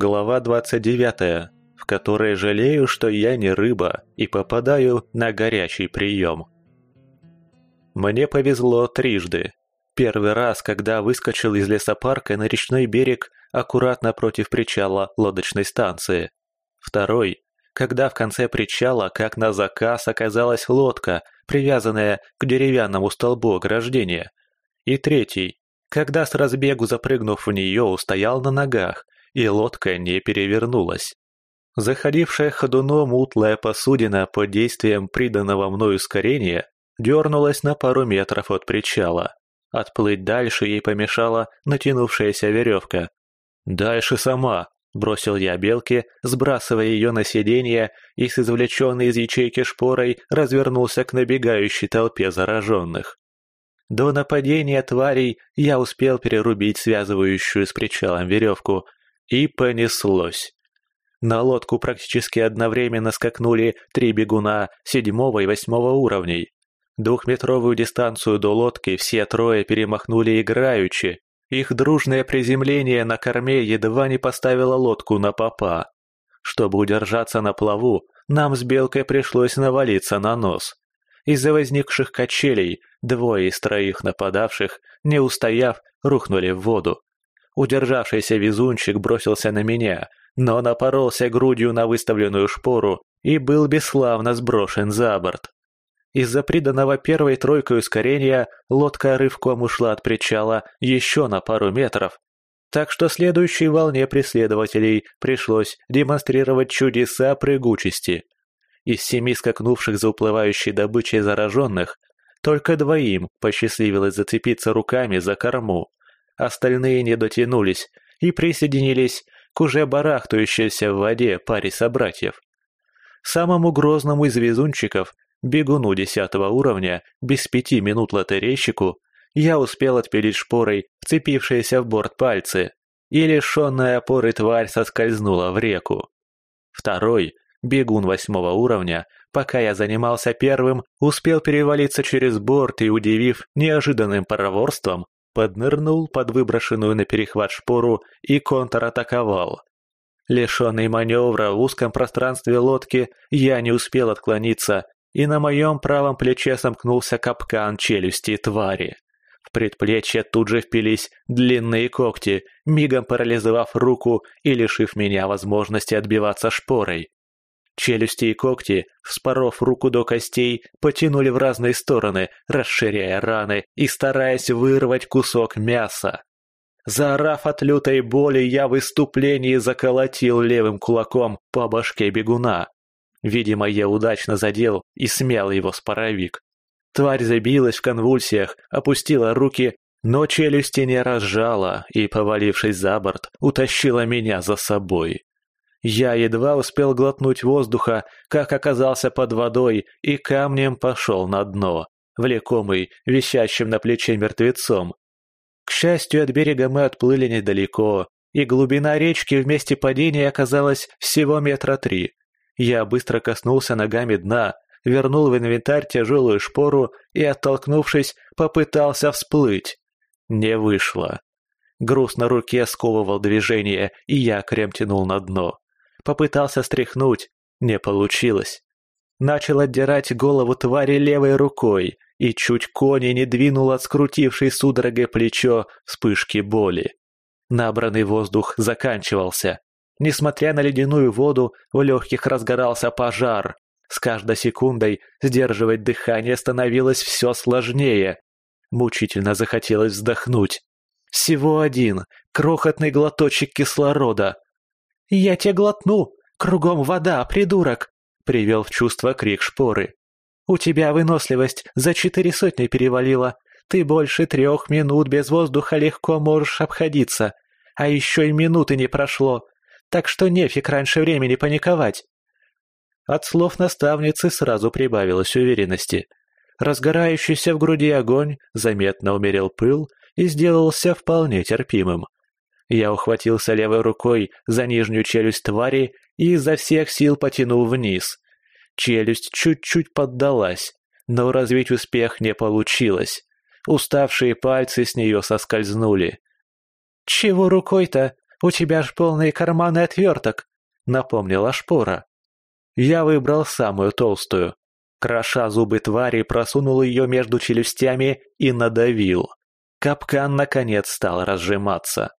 Глава 29, в которой жалею, что я не рыба и попадаю на горячий прием. Мне повезло трижды. Первый раз, когда выскочил из лесопарка на речной берег аккуратно против причала лодочной станции. Второй, когда в конце причала, как на заказ, оказалась лодка, привязанная к деревянному столбу ограждения. И третий, когда с разбегу запрыгнув в нее, устоял на ногах, и лодка не перевернулась. Заходившая ходуном утлая посудина под действием приданного мною ускорения дернулась на пару метров от причала. Отплыть дальше ей помешала натянувшаяся веревка. «Дальше сама», — бросил я белке, сбрасывая ее на сиденье и с извлеченной из ячейки шпорой развернулся к набегающей толпе зараженных. До нападения тварей я успел перерубить связывающую с причалом веревку, и понеслось. На лодку практически одновременно скакнули три бегуна седьмого и восьмого уровней. Двухметровую дистанцию до лодки все трое перемахнули играючи. Их дружное приземление на корме едва не поставило лодку на попа. Чтобы удержаться на плаву, нам с Белкой пришлось навалиться на нос. Из-за возникших качелей двое из троих нападавших, не устояв, рухнули в воду. Удержавшийся везунчик бросился на меня, но напоролся грудью на выставленную шпору и был бесславно сброшен за борт. Из-за приданного первой тройкой ускорения лодка рывком ушла от причала еще на пару метров, так что следующей волне преследователей пришлось демонстрировать чудеса прыгучести – из семи скакнувших за уплывающей добычей зараженных, только двоим посчастливилось зацепиться руками за корму. Остальные не дотянулись и присоединились к уже барахтающейся в воде паре собратьев. Самому грозному из везунчиков, бегуну десятого уровня, без пяти минут лотерейщику, я успел отпилить шпорой вцепившиеся в борт пальцы, и лишенная опоры тварь соскользнула в реку. Второй, Бегун восьмого уровня, пока я занимался первым, успел перевалиться через борт и, удивив неожиданным проворством, поднырнул под выброшенную на перехват шпору и контратаковал. Лишенный маневра в узком пространстве лодки, я не успел отклониться, и на моем правом плече сомкнулся капкан челюсти твари. В предплечье тут же впились длинные когти, мигом парализовав руку и лишив меня возможности отбиваться шпорой. Челюсти и когти, вспоров руку до костей, потянули в разные стороны, расширяя раны и стараясь вырвать кусок мяса. Заорав от лютой боли, я в выступлении заколотил левым кулаком по башке бегуна. Видимо, я удачно задел и смял его с. Тварь забилась в конвульсиях, опустила руки, но челюсти не разжала и, повалившись за борт, утащила меня за собой. Я едва успел глотнуть воздуха, как оказался под водой и камнем пошел на дно, влекомый висящим на плече мертвецом. К счастью, от берега мы отплыли недалеко, и глубина речки в месте падения оказалась всего метра три. Я быстро коснулся ногами дна, вернул в инвентарь тяжелую шпору и, оттолкнувшись, попытался всплыть. Не вышло. Груз на руке сковывал движение, и я крем тянул на дно. Попытался стряхнуть, не получилось. Начал отдирать голову твари левой рукой и чуть кони не двинул от скрутившей судорогой плечо вспышки боли. Набранный воздух заканчивался. Несмотря на ледяную воду, в легких разгорался пожар. С каждой секундой сдерживать дыхание становилось все сложнее. Мучительно захотелось вздохнуть. Всего один, крохотный глоточек кислорода, «Я тебя глотну! Кругом вода, придурок!» — привел в чувство крик шпоры. «У тебя выносливость за четыре сотни перевалила. Ты больше трех минут без воздуха легко можешь обходиться. А еще и минуты не прошло. Так что нефиг раньше времени паниковать». От слов наставницы сразу прибавилось уверенности. Разгорающийся в груди огонь заметно умерил пыл и сделался вполне терпимым. Я ухватился левой рукой за нижнюю челюсть твари и изо всех сил потянул вниз. Челюсть чуть-чуть поддалась, но развить успех не получилось. Уставшие пальцы с нее соскользнули. «Чего рукой-то? у тебя ж полные карманы отверток», — напомнила шпора. Я выбрал самую толстую. Кроша зубы твари, просунул ее между челюстями и надавил. Капкан, наконец, стал разжиматься.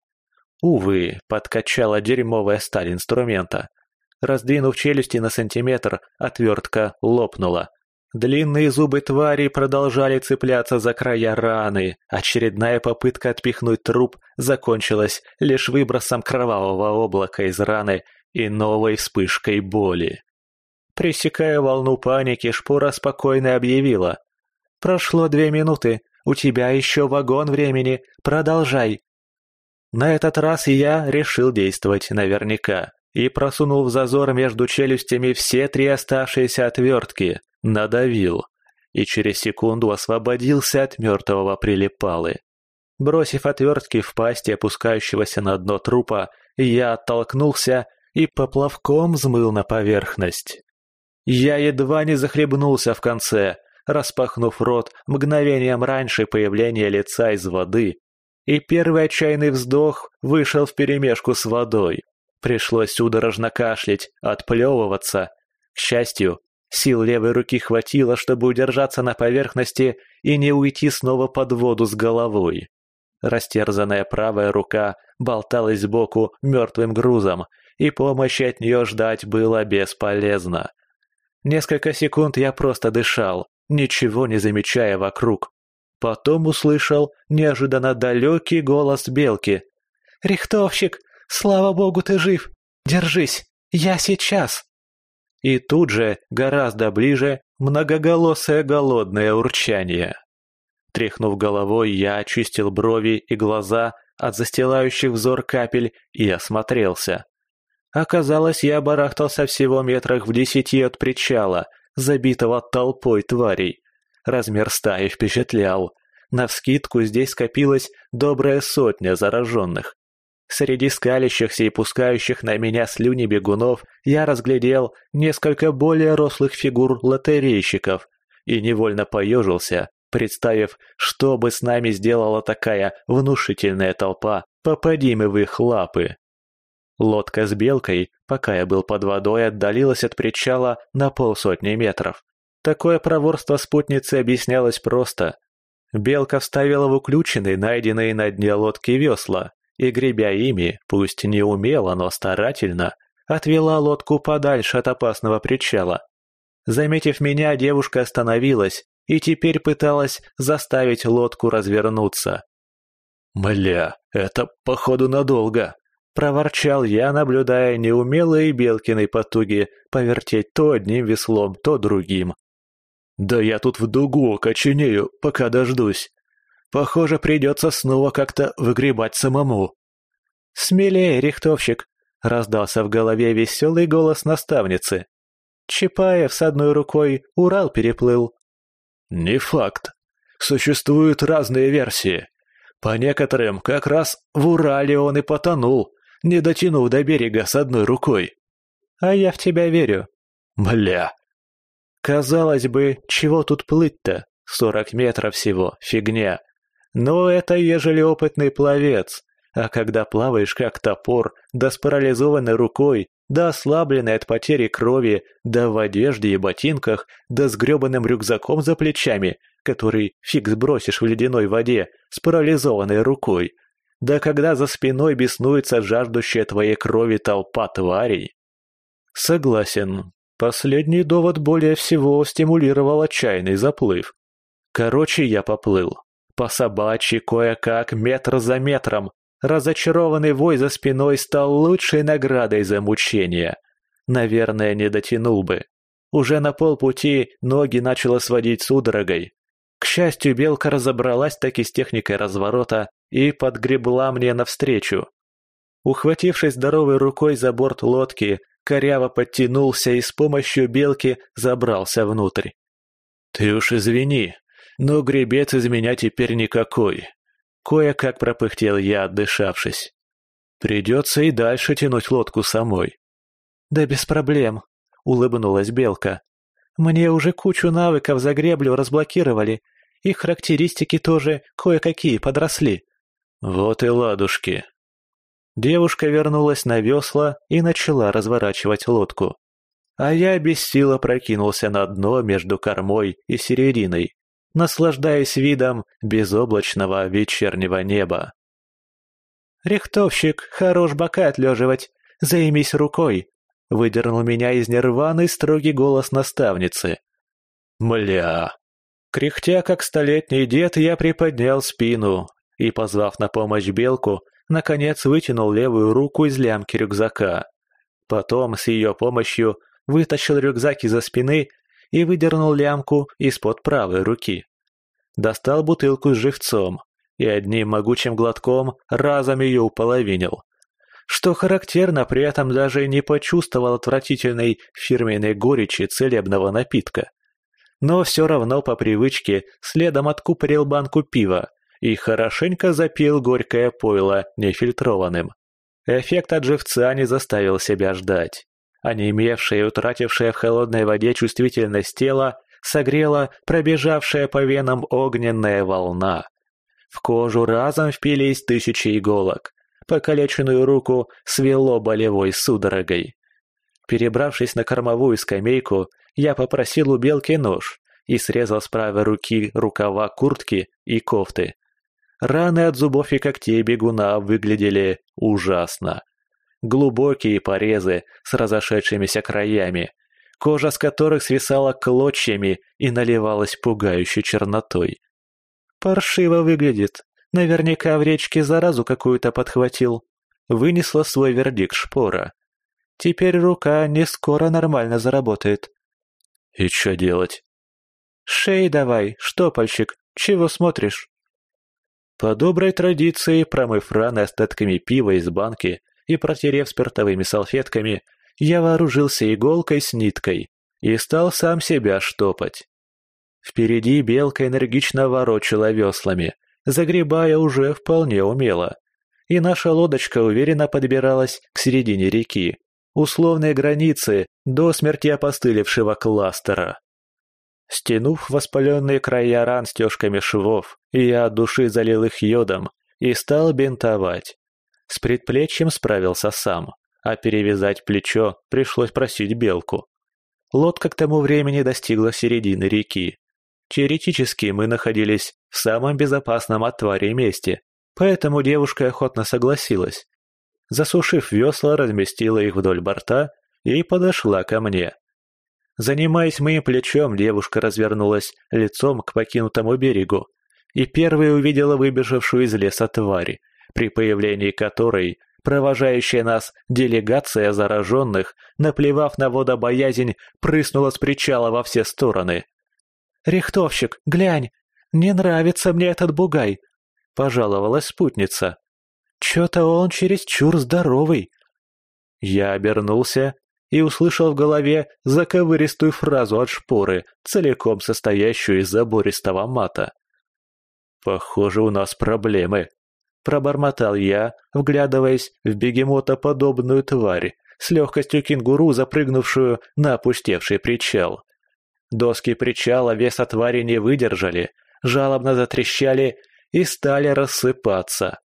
Увы, подкачала дерьмовая сталь инструмента. Раздвинув челюсти на сантиметр, отвертка лопнула. Длинные зубы твари продолжали цепляться за края раны. Очередная попытка отпихнуть труп закончилась лишь выбросом кровавого облака из раны и новой вспышкой боли. Пресекая волну паники, Шпора спокойно объявила. «Прошло две минуты, у тебя еще вагон времени, продолжай». На этот раз я решил действовать наверняка и просунул в зазор между челюстями все три оставшиеся отвертки, надавил и через секунду освободился от мертвого прилипалы. Бросив отвертки в пасти опускающегося на дно трупа, я оттолкнулся и поплавком взмыл на поверхность. Я едва не захлебнулся в конце, распахнув рот мгновением раньше появления лица из воды, и первый отчаянный вздох вышел вперемешку с водой. Пришлось судорожно кашлять, отплевываться. К счастью, сил левой руки хватило, чтобы удержаться на поверхности и не уйти снова под воду с головой. Растерзанная правая рука болталась сбоку мертвым грузом, и помощи от нее ждать было бесполезно. Несколько секунд я просто дышал, ничего не замечая вокруг. Потом услышал неожиданно далекий голос белки. «Рихтовщик, Слава богу, ты жив! Держись! Я сейчас!» И тут же, гораздо ближе, многоголосое голодное урчание. Тряхнув головой, я очистил брови и глаза от застилающих взор капель и осмотрелся. Оказалось, я барахтался всего метрах в десяти от причала, забитого толпой тварей. Размер стаи впечатлял. Навскидку здесь скопилась добрая сотня зараженных. Среди скалящихся и пускающих на меня слюни бегунов я разглядел несколько более рослых фигур лотерейщиков и невольно поежился, представив, что бы с нами сделала такая внушительная толпа, попади мы в их лапы. Лодка с белкой, пока я был под водой, отдалилась от причала на полсотни метров. Такое проворство спутницы объяснялось просто. Белка вставила в уключенные, найденные на дне лодки весла, и, гребя ими, пусть не умело, но старательно, отвела лодку подальше от опасного причала. Заметив меня, девушка остановилась и теперь пыталась заставить лодку развернуться. «Мля, это, походу, надолго!» — проворчал я, наблюдая неумелые Белкины потуги повертеть то одним веслом, то другим. «Да я тут в дугу коченею, пока дождусь. Похоже, придется снова как-то выгребать самому. «Смелее, рихтовщик!» — раздался в голове веселый голос наставницы. Чапаев с одной рукой Урал переплыл. «Не факт. Существуют разные версии. По некоторым, как раз в Урале он и потонул, не дотянув до берега с одной рукой. А я в тебя верю. Бля. Казалось бы, чего тут плыть-то? Сорок метров всего, фигня. Но это ежели опытный пловец, а когда плаваешь как топор, да с парализованной рукой, да ослабленной от потери крови, да в одежде и ботинках, да с гребаным рюкзаком за плечами, который фиг сбросишь в ледяной воде, с парализованной рукой, да когда за спиной беснуется жаждущая твоей крови толпа тварей. Согласен, последний довод более всего стимулировал отчаянный заплыв. Короче, я поплыл. По собачьи кое-как, метр за метром. Разочарованный вой за спиной стал лучшей наградой за мучения. Наверное, не дотянул бы. Уже на полпути ноги начало сводить судорогой. К счастью, белка разобралась таки с техникой разворота и подгребла мне навстречу. Ухватившись здоровой рукой за борт лодки, коряво подтянулся и с помощью белки забрался внутрь. «Ты уж извини, но гребец из меня теперь никакой. Кое-как пропыхтел я, отдышавшись. Придется и дальше тянуть лодку самой. Да без проблем, улыбнулась Белка. Мне уже кучу навыков за греблю разблокировали, и характеристики тоже кое-какие подросли. Вот и ладушки. Девушка вернулась на весла и начала разворачивать лодку. А я без силы прокинулся на дно между кормой и серединой, наслаждаясь видом безоблачного вечернего неба. «Рихтовщик, хорош бока отлеживать, займись рукой!» — выдернул меня из нирваны строгий голос наставницы. «Мля!» Кряхтя, как столетний дед, я приподнял спину и, позвав на помощь белку, наконец вытянул левую руку из лямки рюкзака. Потом с ее помощью вытащил рюкзак из-за спины и выдернул лямку из-под правой руки. Достал бутылку с живцом и одним могучим глотком разом ее уполовинил. Что характерно, при этом даже не почувствовал отвратительной фирменной горечи целебного напитка. Но все равно по привычке следом откупорил банку пива и хорошенько запил горькое пойло нефильтрованным. Эффект от живца не заставил себя ждать. Онемевшая и утратившая в холодной воде чувствительность тела согрела пробежавшая по венам огненная волна. В кожу разом впились тысячи иголок. Покалеченную руку свело болевой судорогой. Перебравшись на кормовую скамейку, я попросил у белки нож и срезал с правой руки рукава куртки и кофты. Раны от зубов и когтей бегуна выглядели ужасно. Глубокие порезы с разошедшимися краями, кожа с которых свисала клочьями и наливалась пугающей чернотой. «Паршиво выглядит. Наверняка в речке заразу какую-то подхватил». Вынесла свой вердикт шпора. «Теперь рука не скоро нормально заработает». «И что делать?» «Шей давай, штопальщик, чего смотришь?» По доброй традиции, промыв раны остатками пива из банки и протерев спиртовыми салфетками, я вооружился иголкой с ниткой и стал сам себя штопать. Впереди белка энергично ворочала веслами, загребая уже вполне умело, и наша лодочка уверенно подбиралась к середине реки, условной границы до смерти опостылевшего кластера. Стянув воспаленные края ран стежками швов, я от души залил их йодом и стал бинтовать. С предплечьем справился сам, а перевязать плечо пришлось просить белку. Лодка к тому времени достигла середины реки. Теоретически мы находились в самом безопасном от твари месте, поэтому девушка охотно согласилась. Засушив весла, разместила их вдоль борта и подошла ко мне. Занимаясь моим плечом, девушка развернулась лицом к покинутому берегу и первой увидела выбежавшую из леса тварь, при появлении которой провожающая нас делегация зараженных, наплевав на водобоязнь, прыснула с причала во все стороны. «Рихтовщик, глянь, не нравится мне этот бугай», — пожаловалась спутница. «Чё-то он чересчур здоровый». Я обернулся и услышал в голове заковыристую фразу от шпоры, целиком состоящую из забористого мата. «Похоже, у нас проблемы», — пробормотал я, вглядываясь в бегемотоподобную тварь, с легкостью кенгуру, запрыгнувшую на опустевший причал. Доски причала веса твари не выдержали, жалобно затрещали и стали рассыпаться.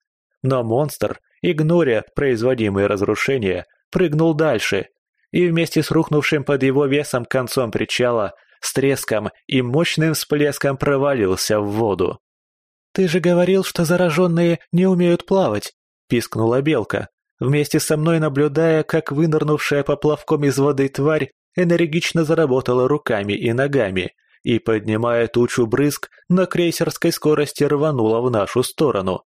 Но монстр, игноря производимые разрушения, прыгнул дальше — и вместе с рухнувшим под его весом концом причала с треском и мощным всплеском провалился в воду. «Ты же говорил, что зараженные не умеют плавать!» — пискнула белка, вместе со мной наблюдая, как вынырнувшая поплавком из воды тварь энергично заработала руками и ногами и, поднимая тучу брызг, на крейсерской скорости рванула в нашу сторону.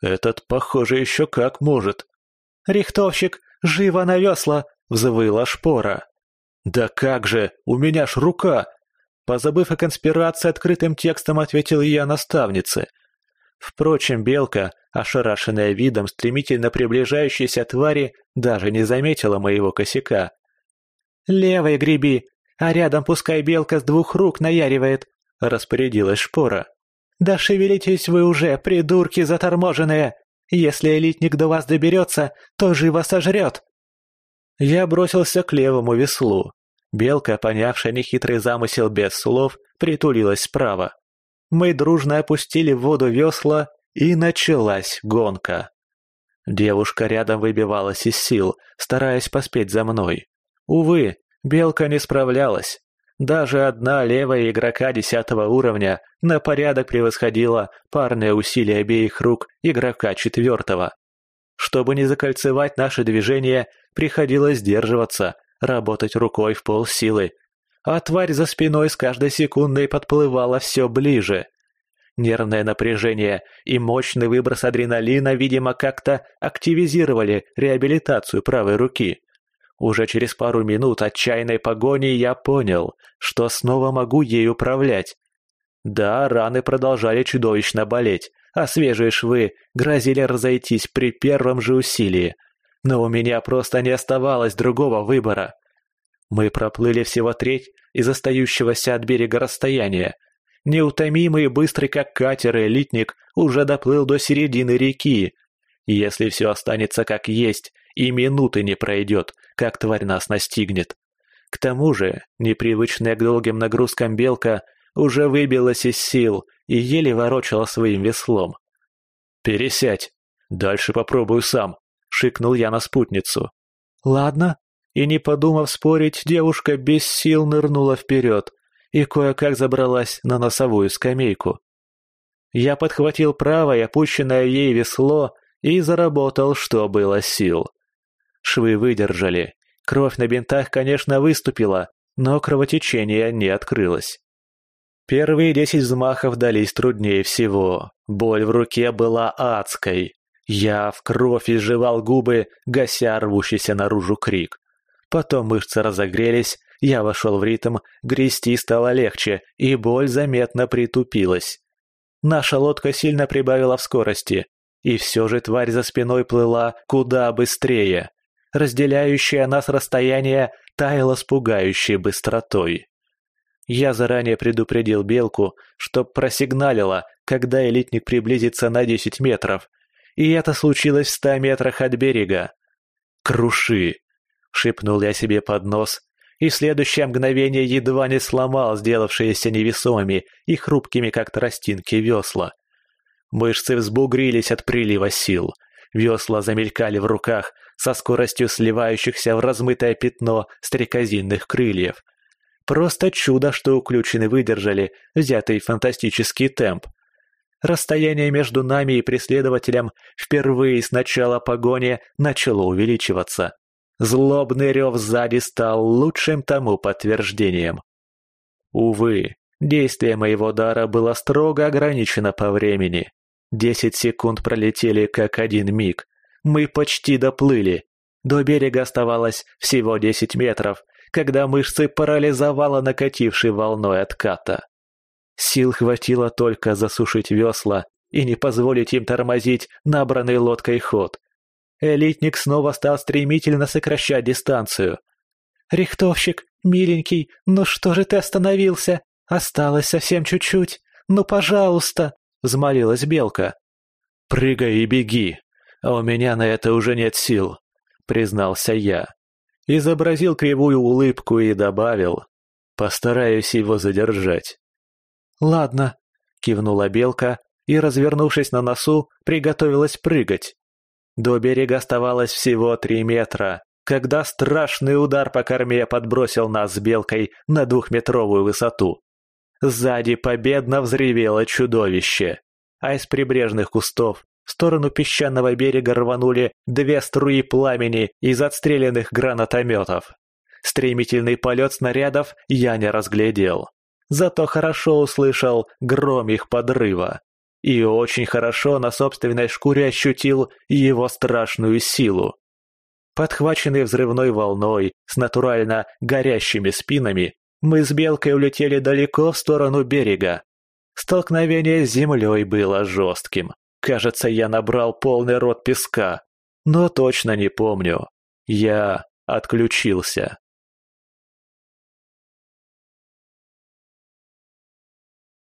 «Этот, похоже, еще как может!» «Рихтовщик, живо на весла!» Взвыла шпора. «Да как же, у меня ж рука!» Позабыв о конспирации, открытым текстом ответил я наставнице. Впрочем, белка, ошарашенная видом стремительно приближающейся твари, даже не заметила моего косяка. «Левой греби, а рядом пускай белка с двух рук наяривает», — распорядилась шпора. «Да шевелитесь вы уже, придурки заторможенные! Если элитник до вас доберется, то живо сожрет!» Я бросился к левому веслу. Белка, понявшая нехитрый замысел без слов, притулилась справа. Мы дружно опустили в воду весла, и началась гонка. Девушка рядом выбивалась из сил, стараясь поспеть за мной. Увы, белка не справлялась. Даже одна левая игрока десятого уровня на порядок превосходила парные усилия обеих рук игрока четвертого. Чтобы не закольцевать наши движения, приходилось сдерживаться, работать рукой в полсилы. А тварь за спиной с каждой секундой подплывала все ближе. Нервное напряжение и мощный выброс адреналина, видимо, как-то активизировали реабилитацию правой руки. Уже через пару минут отчаянной погони я понял, что снова могу ей управлять. Да, раны продолжали чудовищно болеть, а свежие швы грозили разойтись при первом же усилии. Но у меня просто не оставалось другого выбора. Мы проплыли всего треть из остающегося от берега расстояния. Неутомимый и быстрый, как катер, элитник уже доплыл до середины реки. Если все останется как есть, и минуты не пройдет, как тварь нас настигнет. К тому же, непривычная к долгим нагрузкам белка уже выбилась из сил и еле ворочала своим веслом. «Пересядь! Дальше попробую сам!» — шикнул я на спутницу. «Ладно». И не подумав спорить, девушка без сил нырнула вперед и кое-как забралась на носовую скамейку. Я подхватил правое, опущенное ей весло, и заработал, что было сил. Швы выдержали. Кровь на бинтах, конечно, выступила, но кровотечение не открылось. Первые десять взмахов дались труднее всего. Боль в руке была адской. Я в кровь изживал губы, гася рвущийся наружу крик. Потом мышцы разогрелись, я вошел в ритм, грести стало легче, и боль заметно притупилась. Наша лодка сильно прибавила в скорости, и все же тварь за спиной плыла куда быстрее разделяющее нас расстояние таяло с пугающей быстротой. Я заранее предупредил Белку, чтоб просигналила, когда элитник приблизится на 10 метров, и это случилось в 100 метрах от берега. «Круши!» — шепнул я себе под нос, и в следующее мгновение едва не сломал сделавшиеся невесомыми и хрупкими, как тростинки, весла. Мышцы взбугрились от прилива сил — Весла замелькали в руках со скоростью сливающихся в размытое пятно стрекозинных крыльев. Просто чудо, что уключены выдержали взятый фантастический темп. Расстояние между нами и преследователем впервые с начала погони начало увеличиваться. Злобный рев сзади стал лучшим тому подтверждением. Увы, действие моего дара было строго ограничено по времени. Десять секунд пролетели как один миг. Мы почти доплыли. До берега оставалось всего десять метров, когда мышцы парализовало накатившей волной отката. Сил хватило только засушить весла и не позволить им тормозить набранный лодкой ход. Элитник снова стал стремительно сокращать дистанцию. «Рихтовщик, миленький, ну что же ты остановился? Осталось совсем чуть-чуть. Ну, пожалуйста!» — взмолилась Белка. «Прыгай и беги, а у меня на это уже нет сил», — признался я. Изобразил кривую улыбку и добавил. «Постараюсь его задержать». «Ладно», — кивнула Белка и, развернувшись на носу, приготовилась прыгать. До берега оставалось всего три метра, когда страшный удар по корме подбросил нас с Белкой на двухметровую высоту. Сзади победно взревело чудовище, а из прибрежных кустов в сторону песчаного берега рванули две струи пламени из отстрелянных гранатометов. Стремительный полет снарядов я не разглядел. Зато хорошо услышал гром их подрыва. И очень хорошо на собственной шкуре ощутил его страшную силу. Подхваченный взрывной волной с натурально горящими спинами, мы с Белкой улетели далеко в сторону берега. Столкновение с землей было жестким. Кажется, я набрал полный рот песка. Но точно не помню. Я отключился.